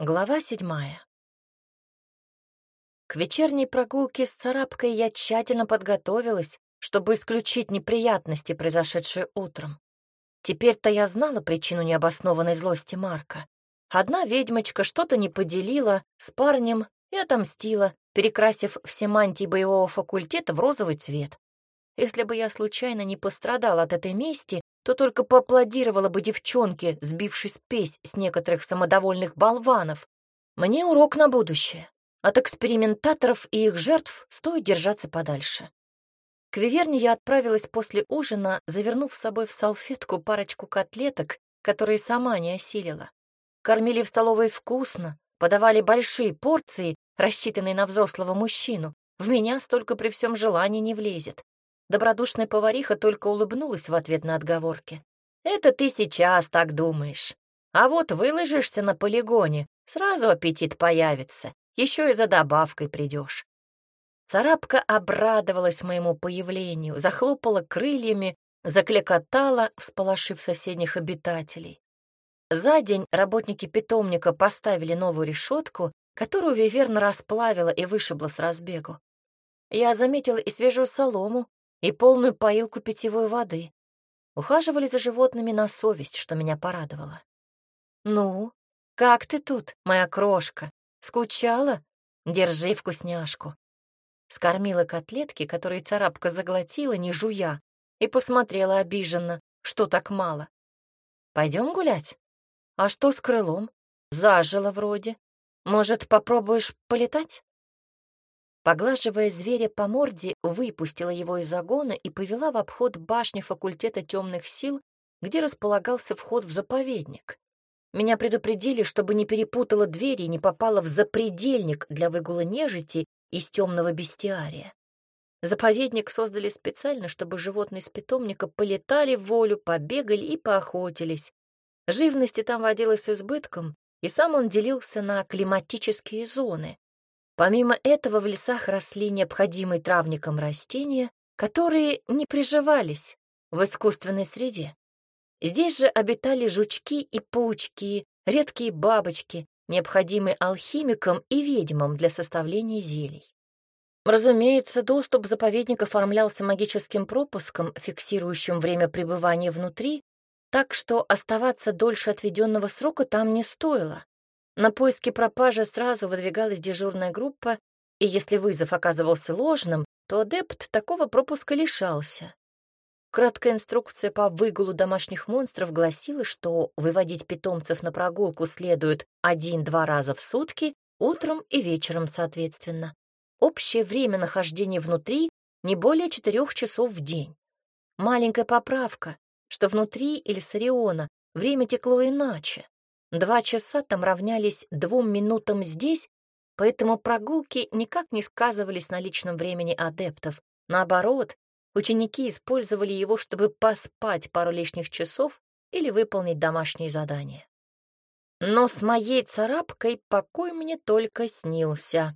Глава седьмая. К вечерней прогулке с царапкой я тщательно подготовилась, чтобы исключить неприятности, произошедшие утром. Теперь-то я знала причину необоснованной злости Марка. Одна ведьмочка что-то не поделила с парнем и отомстила, перекрасив все мантии боевого факультета в розовый цвет. Если бы я случайно не пострадала от этой мести, то только поаплодировала бы девчонке, сбившей спесь с некоторых самодовольных болванов. Мне урок на будущее. От экспериментаторов и их жертв стоит держаться подальше. К Виверне я отправилась после ужина, завернув с собой в салфетку парочку котлеток, которые сама не осилила. Кормили в столовой вкусно, подавали большие порции, рассчитанные на взрослого мужчину. В меня столько при всем желании не влезет. Добродушная повариха только улыбнулась в ответ на отговорки. «Это ты сейчас так думаешь. А вот выложишься на полигоне, сразу аппетит появится, еще и за добавкой придешь». Царапка обрадовалась моему появлению, захлопала крыльями, закликотала, всполошив соседних обитателей. За день работники питомника поставили новую решетку, которую Виверна расплавила и вышибла с разбегу. Я заметила и свежую солому, и полную поилку питьевой воды. Ухаживали за животными на совесть, что меня порадовало. «Ну, как ты тут, моя крошка? Скучала? Держи вкусняшку». Скормила котлетки, которые царапка заглотила, не жуя, и посмотрела обиженно, что так мало. Пойдем гулять? А что с крылом? Зажило вроде. Может, попробуешь полетать? Поглаживая зверя по морде, выпустила его из загона и повела в обход башни факультета темных сил, где располагался вход в заповедник. Меня предупредили, чтобы не перепутала двери и не попала в запредельник для выгула нежити из темного бестиария. Заповедник создали специально, чтобы животные из питомника полетали в волю, побегали и поохотились. Живности там водилось избытком, и сам он делился на климатические зоны. Помимо этого в лесах росли необходимые травникам растения, которые не приживались в искусственной среде. Здесь же обитали жучки и паучки, редкие бабочки, необходимые алхимикам и ведьмам для составления зелий. Разумеется, доступ в заповедник оформлялся магическим пропуском, фиксирующим время пребывания внутри, так что оставаться дольше отведенного срока там не стоило. На поиски пропажи сразу выдвигалась дежурная группа, и если вызов оказывался ложным, то адепт такого пропуска лишался. Краткая инструкция по выгулу домашних монстров гласила, что выводить питомцев на прогулку следует один-два раза в сутки, утром и вечером соответственно. Общее время нахождения внутри не более четырех часов в день. Маленькая поправка, что внутри Ильсариона время текло иначе. Два часа там равнялись двум минутам здесь, поэтому прогулки никак не сказывались на личном времени адептов. Наоборот, ученики использовали его, чтобы поспать пару лишних часов или выполнить домашние задания. Но с моей царапкой покой мне только снился.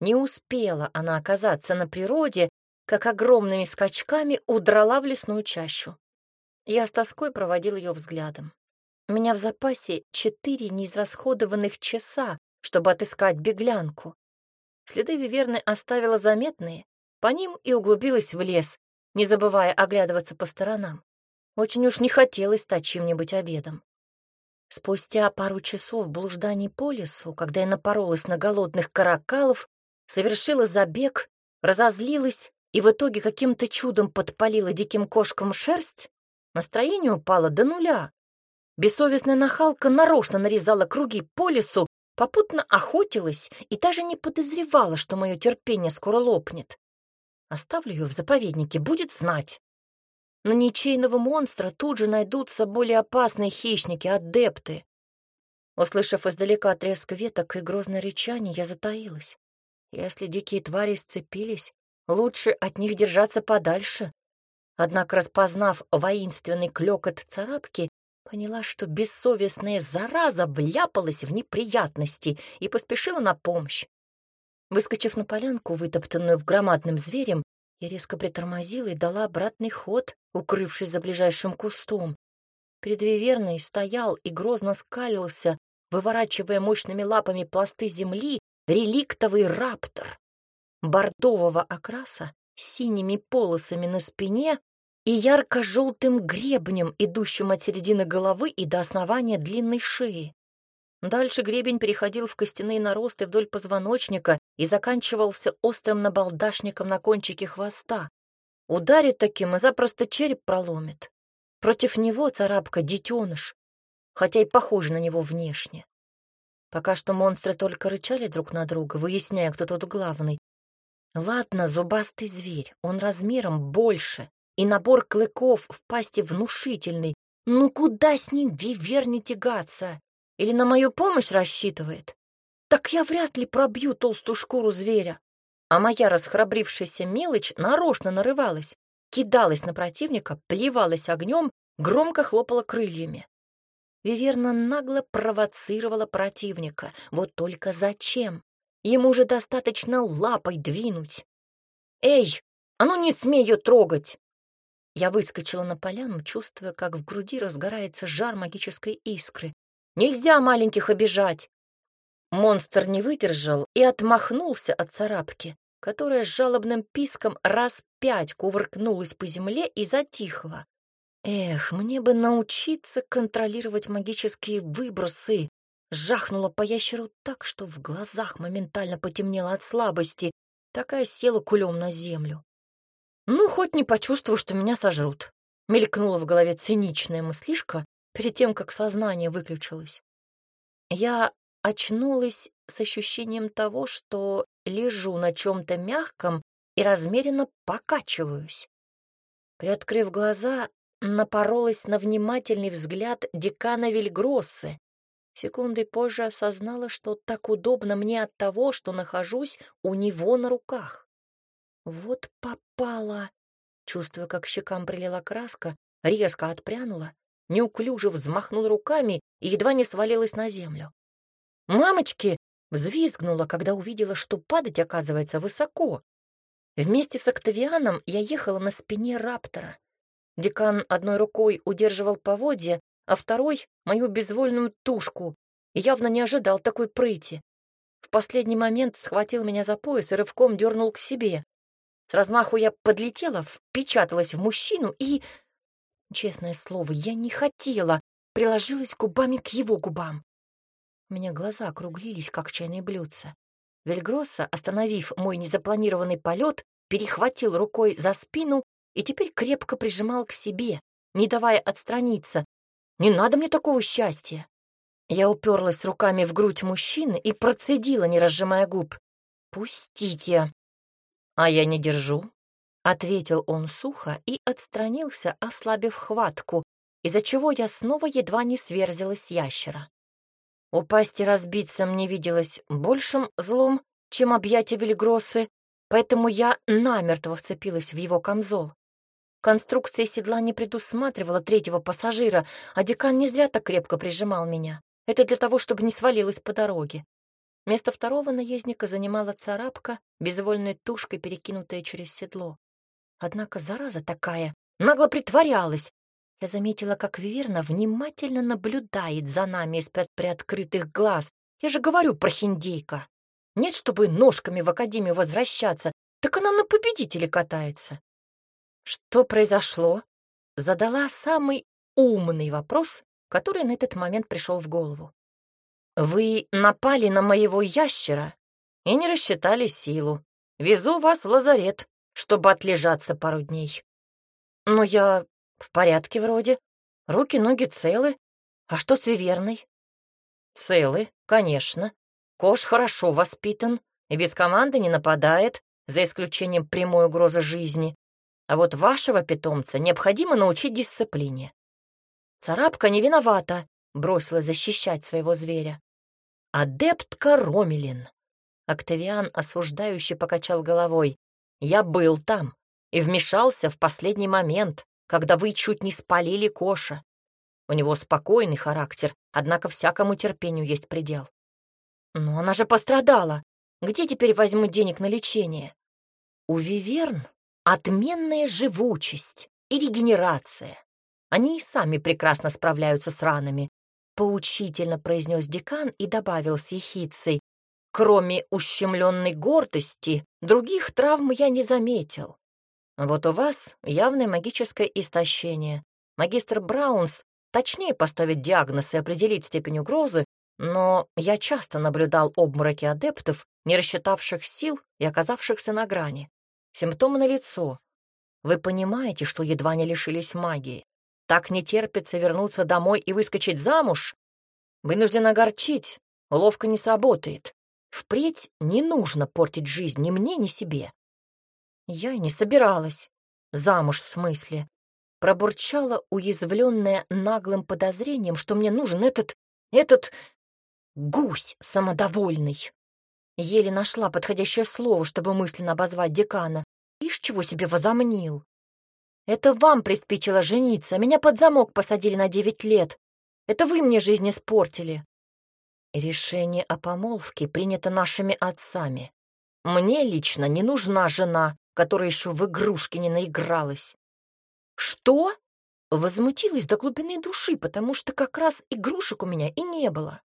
Не успела она оказаться на природе, как огромными скачками удрала в лесную чащу. Я с тоской проводил ее взглядом. У меня в запасе четыре неизрасходованных часа, чтобы отыскать беглянку. Следы Виверны оставила заметные, по ним и углубилась в лес, не забывая оглядываться по сторонам. Очень уж не хотелось стать чем-нибудь обедом. Спустя пару часов блужданий по лесу, когда я напоролась на голодных каракалов, совершила забег, разозлилась и в итоге каким-то чудом подпалила диким кошкам шерсть, настроение упало до нуля. Бессовестная нахалка нарочно нарезала круги по лесу, попутно охотилась и даже не подозревала, что мое терпение скоро лопнет. Оставлю ее в заповеднике, будет знать. На ничейного монстра тут же найдутся более опасные хищники, адепты. Услышав издалека треск веток и грозное рычание, я затаилась. Если дикие твари сцепились, лучше от них держаться подальше. Однако, распознав воинственный клёкот царапки, Поняла, что бессовестная зараза вляпалась в неприятности и поспешила на помощь. Выскочив на полянку, вытоптанную громадным зверем, я резко притормозила и дала обратный ход, укрывшись за ближайшим кустом. Перед Виверной стоял и грозно скалился выворачивая мощными лапами пласты земли, реликтовый раптор. Бордового окраса, с синими полосами на спине и ярко-желтым гребнем, идущим от середины головы и до основания длинной шеи. Дальше гребень переходил в костяные наросты вдоль позвоночника и заканчивался острым набалдашником на кончике хвоста. Ударит таким и запросто череп проломит. Против него царапка — детеныш, хотя и похож на него внешне. Пока что монстры только рычали друг на друга, выясняя, кто тут главный. Ладно, зубастый зверь, он размером больше, и набор клыков в пасти внушительный. Ну куда с ним виверне тягаться? Или на мою помощь рассчитывает? Так я вряд ли пробью толстую шкуру зверя. А моя расхрабрившаяся мелочь нарочно нарывалась, кидалась на противника, плевалась огнем, громко хлопала крыльями. Виверна нагло провоцировала противника. Вот только зачем? Ему же достаточно лапой двинуть. «Эй, а ну не смей ее трогать!» Я выскочила на поляну, чувствуя, как в груди разгорается жар магической искры. «Нельзя маленьких обижать!» Монстр не выдержал и отмахнулся от царапки, которая с жалобным писком раз пять кувыркнулась по земле и затихла. Эх, мне бы научиться контролировать магические выбросы. Жахнула по ящеру так, что в глазах моментально потемнело от слабости. Такая села кулем на землю. Ну, хоть не почувствую, что меня сожрут. Мелькнула в голове циничная мыслишка перед тем, как сознание выключилось. Я очнулась с ощущением того, что лежу на чем-то мягком и размеренно покачиваюсь. Приоткрыв глаза, напоролась на внимательный взгляд декана Вильгроссы. Секундой позже осознала, что так удобно мне от того, что нахожусь у него на руках. Вот попала. Чувствуя, как щекам прилила краска, резко отпрянула, неуклюже взмахнула руками и едва не свалилась на землю. «Мамочки!» — взвизгнула, когда увидела, что падать оказывается высоко. Вместе с Октавианом я ехала на спине раптора. Декан одной рукой удерживал поводья, а второй — мою безвольную тушку, и явно не ожидал такой прыти. В последний момент схватил меня за пояс и рывком дернул к себе. С размаху я подлетела, впечаталась в мужчину и... Честное слово, я не хотела, приложилась губами к его губам. У меня глаза округлились, как чайные блюдца. Вельгросса, остановив мой незапланированный полет, перехватил рукой за спину и теперь крепко прижимал к себе, не давая отстраниться. Не надо мне такого счастья. Я уперлась руками в грудь мужчины и процедила, не разжимая губ. «Пустите!» «А я не держу», — ответил он сухо и отстранился, ослабив хватку, из-за чего я снова едва не сверзилась ящера. Упасть и разбиться мне виделось большим злом, чем объятия Вильгроссы, поэтому я намертво вцепилась в его камзол. Конструкция седла не предусматривала третьего пассажира, а декан не зря так крепко прижимал меня. Это для того, чтобы не свалилась по дороге. Место второго наездника занимала царапка, безвольной тушкой, перекинутая через седло. Однако зараза такая, нагло притворялась. Я заметила, как Виверна внимательно наблюдает за нами из-под приоткрытых глаз. Я же говорю про хиндейка. Нет, чтобы ножками в академию возвращаться, так она на победителе катается. Что произошло? Задала самый умный вопрос, который на этот момент пришел в голову. Вы напали на моего ящера и не рассчитали силу. Везу вас в лазарет, чтобы отлежаться пару дней. Но я в порядке вроде. Руки, ноги целы. А что с Виверной? Целы, конечно. Кош хорошо воспитан и без команды не нападает, за исключением прямой угрозы жизни. А вот вашего питомца необходимо научить дисциплине. Царапка не виновата, бросила защищать своего зверя. Адептка Ромелин. Октавиан осуждающе покачал головой. Я был там и вмешался в последний момент, когда вы чуть не спалили Коша. У него спокойный характер, однако всякому терпению есть предел. Но она же пострадала. Где теперь возьму денег на лечение? У Виверн Отменная живучесть и регенерация. Они и сами прекрасно справляются с ранами. — поучительно произнес декан и добавил с ехицей. «Кроме ущемленной гордости, других травм я не заметил. Вот у вас явное магическое истощение. Магистр Браунс точнее поставить диагноз и определить степень угрозы, но я часто наблюдал обмороки адептов, не рассчитавших сил и оказавшихся на грани. Симптомы налицо. Вы понимаете, что едва не лишились магии. Так не терпится вернуться домой и выскочить замуж? Вынужден огорчить, уловка не сработает. Впредь не нужно портить жизнь ни мне, ни себе. Я и не собиралась. Замуж в смысле. Пробурчала, уязвленная наглым подозрением, что мне нужен этот... этот... гусь самодовольный. Еле нашла подходящее слово, чтобы мысленно обозвать декана. Ишь, чего себе возомнил. Это вам приспичило жениться, меня под замок посадили на девять лет. Это вы мне жизнь испортили. Решение о помолвке принято нашими отцами. Мне лично не нужна жена, которая еще в игрушки не наигралась. Что? Возмутилась до глубины души, потому что как раз игрушек у меня и не было.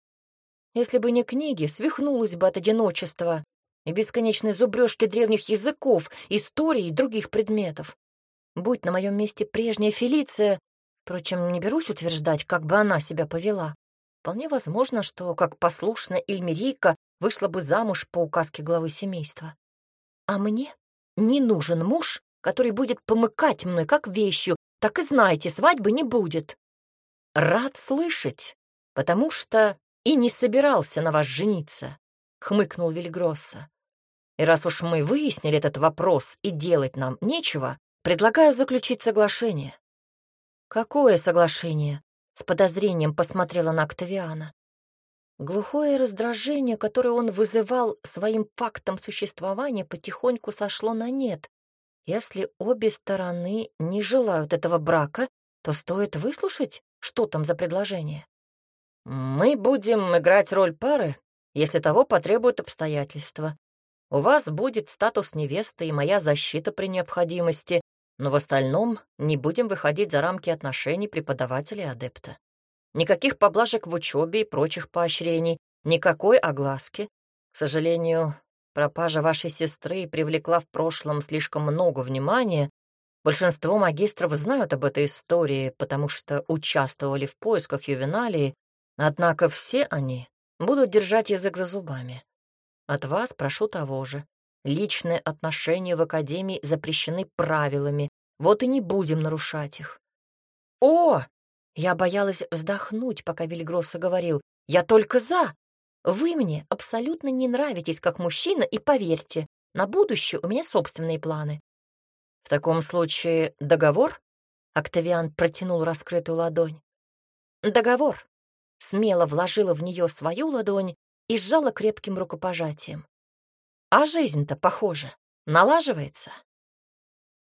Если бы не книги, свихнулась бы от одиночества и бесконечной зубрежки древних языков, истории и других предметов. Будь на моем месте прежняя Фелиция, впрочем, не берусь утверждать, как бы она себя повела. Вполне возможно, что, как послушная Эльмерийка, вышла бы замуж по указке главы семейства. А мне не нужен муж, который будет помыкать мной как вещью, так и знаете, свадьбы не будет. Рад слышать, потому что и не собирался на вас жениться, — хмыкнул Вильгросса. И раз уж мы выяснили этот вопрос и делать нам нечего, предлагаю заключить соглашение. Какое соглашение? С подозрением посмотрела на Октавиана. Глухое раздражение, которое он вызывал своим фактом существования, потихоньку сошло на нет. Если обе стороны не желают этого брака, то стоит выслушать, что там за предложение. Мы будем играть роль пары, если того потребуют обстоятельства. У вас будет статус невесты и моя защита при необходимости, но в остальном не будем выходить за рамки отношений преподавателя и адепта. Никаких поблажек в учебе и прочих поощрений, никакой огласки. К сожалению, пропажа вашей сестры привлекла в прошлом слишком много внимания. Большинство магистров знают об этой истории, потому что участвовали в поисках ювеналии, однако все они будут держать язык за зубами. От вас прошу того же. Личные отношения в Академии запрещены правилами, вот и не будем нарушать их. О! Я боялась вздохнуть, пока Вильгросса говорил. Я только за. Вы мне абсолютно не нравитесь как мужчина, и поверьте, на будущее у меня собственные планы. В таком случае договор? Октавиан протянул раскрытую ладонь. Договор. Смело вложила в нее свою ладонь и сжала крепким рукопожатием. А жизнь-то, похоже, налаживается.